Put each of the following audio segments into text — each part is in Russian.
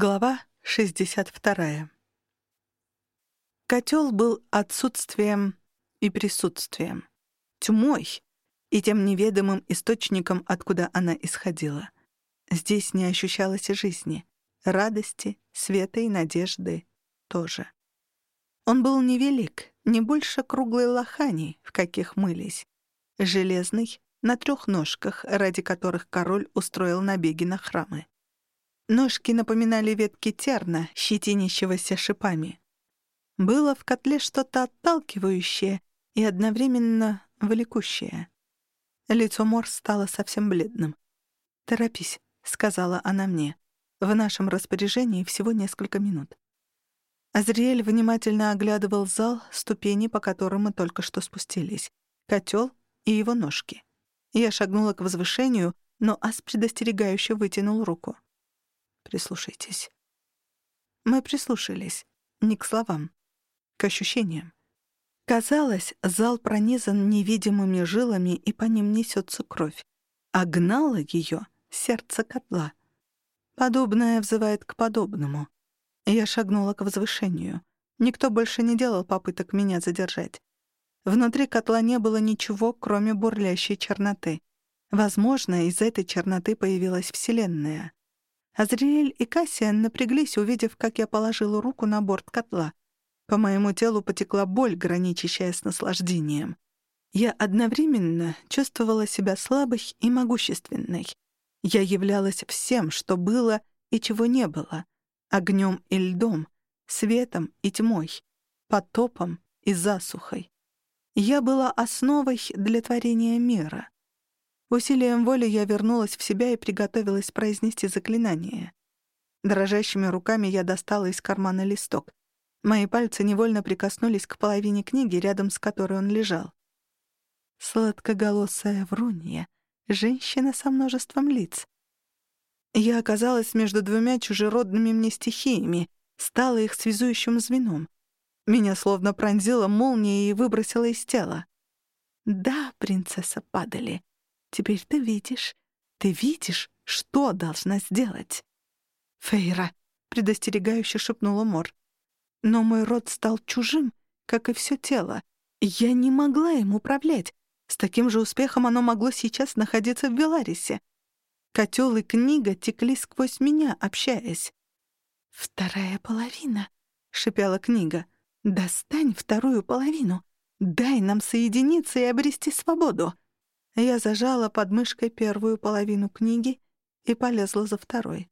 Глава 62. Котел был отсутствием и присутствием, тьмой и тем неведомым источником, откуда она исходила. Здесь не ощущалось жизни, радости, света и надежды тоже. Он был невелик, не больше круглой лохани, в каких мылись, железный, на трех ножках, ради которых король устроил набеги на храмы. Ножки напоминали ветки терна, щетинящегося шипами. Было в котле что-то отталкивающее и одновременно влекущее. Лицо Мор стало совсем бледным. «Торопись», — сказала она мне. «В нашем распоряжении всего несколько минут». Азриэль внимательно оглядывал зал, ступени, по которым мы только что спустились, котел и его ножки. Я шагнула к возвышению, но Ас предостерегающе вытянул руку. Прислушайтесь. Мы прислушались. Не к словам, к ощущениям. Казалось, зал пронизан невидимыми жилами, и по ним несется кровь. А гнало ее сердце котла. Подобное взывает к подобному. Я шагнула к возвышению. Никто больше не делал попыток меня задержать. Внутри котла не было ничего, кроме бурлящей черноты. Возможно, из этой черноты появилась Вселенная. Азриэль и Кассиан напряглись, увидев, как я положила руку на борт котла. По моему телу потекла боль, граничащая с наслаждением. Я одновременно чувствовала себя слабой и могущественной. Я являлась всем, что было и чего не было. Огнем и льдом, светом и тьмой, потопом и засухой. Я была основой для творения мира. Усилием воли я вернулась в себя и приготовилась произнести заклинание. Дрожащими руками я достала из кармана листок. Мои пальцы невольно прикоснулись к половине книги, рядом с которой он лежал. Сладкоголосая врунья, женщина со множеством лиц. Я оказалась между двумя чужеродными мне стихиями, стала их связующим звеном. Меня словно пронзила молния и выбросила из тела. «Да, принцесса Падали, Теперь ты видишь, ты видишь, что должна сделать. Фейра, предостерегающе шепнула Мор. Но мой род стал чужим, как и все тело. Я не могла им управлять. С таким же успехом оно могло сейчас находиться в Беларисе. Котел и книга текли сквозь меня, общаясь. «Вторая половина», — шипела книга. «Достань вторую половину. Дай нам соединиться и обрести свободу». Я зажала под мышкой первую половину книги и полезла за второй.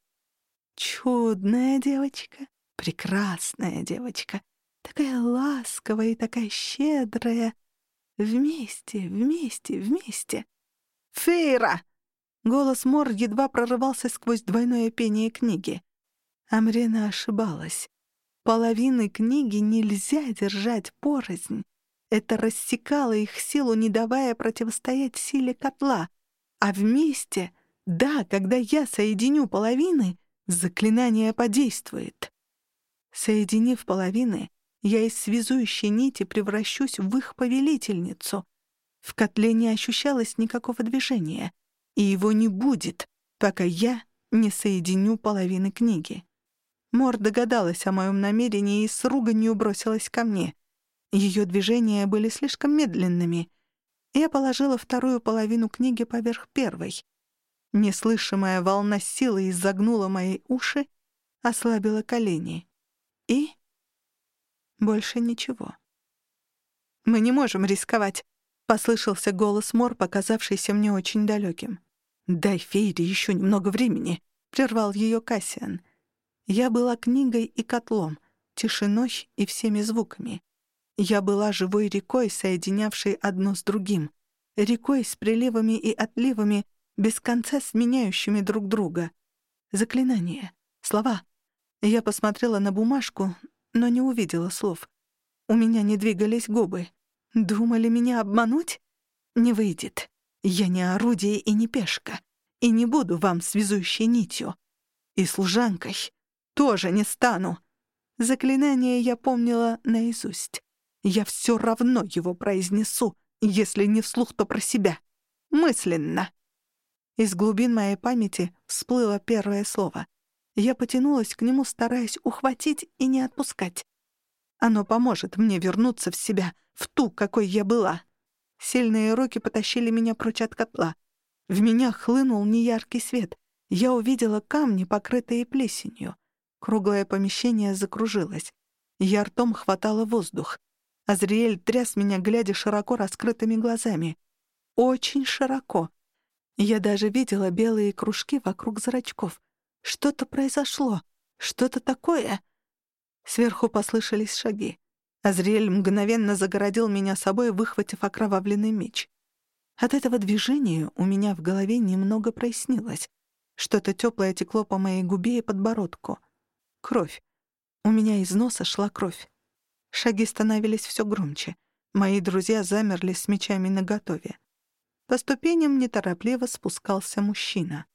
Чудная девочка, прекрасная девочка, такая ласковая и такая щедрая. Вместе, вместе, вместе. «Фейра!» Голос Мор едва прорывался сквозь двойное пение книги. Амрина ошибалась. Половины книги нельзя держать порознь. Это рассекало их силу, не давая противостоять силе котла. А вместе, да, когда я соединю половины, заклинание подействует. Соединив половины, я из связующей нити превращусь в их повелительницу. В котле не ощущалось никакого движения, и его не будет, пока я не соединю половины книги. Мор догадалась о моем намерении и с руганью бросилась ко мне — ее движения были слишком медленными. Я положила вторую половину книги поверх первой. Неслышимая волна силы изогнула мои уши, ослабила колени. И... Больше ничего. «Мы не можем рисковать», — послышался голос Мор, показавшийся мне очень далеким. «Дай Фейре еще немного времени», — прервал ее Кассиан. Я была книгой и котлом, тишиной и всеми звуками. Я была живой рекой, соединявшей одно с другим, рекой с приливами и отливами, без конца сменяющими друг друга. Заклинания, слова. Я посмотрела на бумажку, но не увидела слов. У меня не двигались губы. Думали меня обмануть? Не выйдет. Я не орудие и не пешка, и не буду вам связующей нитью. И служанкой тоже не стану. Заклинание я помнила наизусть. Я все равно его произнесу, если не вслух, то про себя. Мысленно. Из глубин моей памяти всплыло первое слово. Я потянулась к нему, стараясь ухватить и не отпускать. Оно поможет мне вернуться в себя, в ту, какой я была. Сильные руки потащили меня прочь от котла. В меня хлынул неяркий свет. Я увидела камни, покрытые плесенью. Круглое помещение закружилось. Я ртом хватала воздух. Азриэль тряс меня, глядя широко раскрытыми глазами. Очень широко. Я даже видела белые кружки вокруг зрачков. Что-то произошло. Что-то такое. Сверху послышались шаги. Азриэль мгновенно загородил меня собой, выхватив окровавленный меч. От этого движения у меня в голове немного прояснилось. Что-то теплое текло по моей губе и подбородку. Кровь. У меня из носа шла кровь. Шаги становились все громче. Мои друзья замерли с мечами наготове. По ступеням неторопливо спускался мужчина.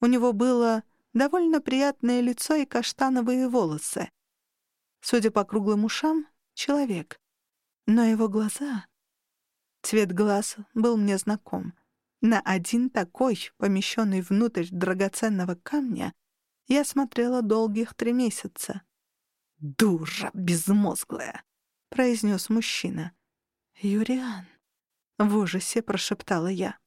У него было довольно приятное лицо и каштановые волосы. Судя по круглым ушам, человек. Но его глаза... Цвет глаз был мне знаком. На один такой, помещенный внутрь драгоценного камня, я смотрела долгих три месяца. «Дура безмозглая!» — произнес мужчина. «Юриан!» — в ужасе прошептала я.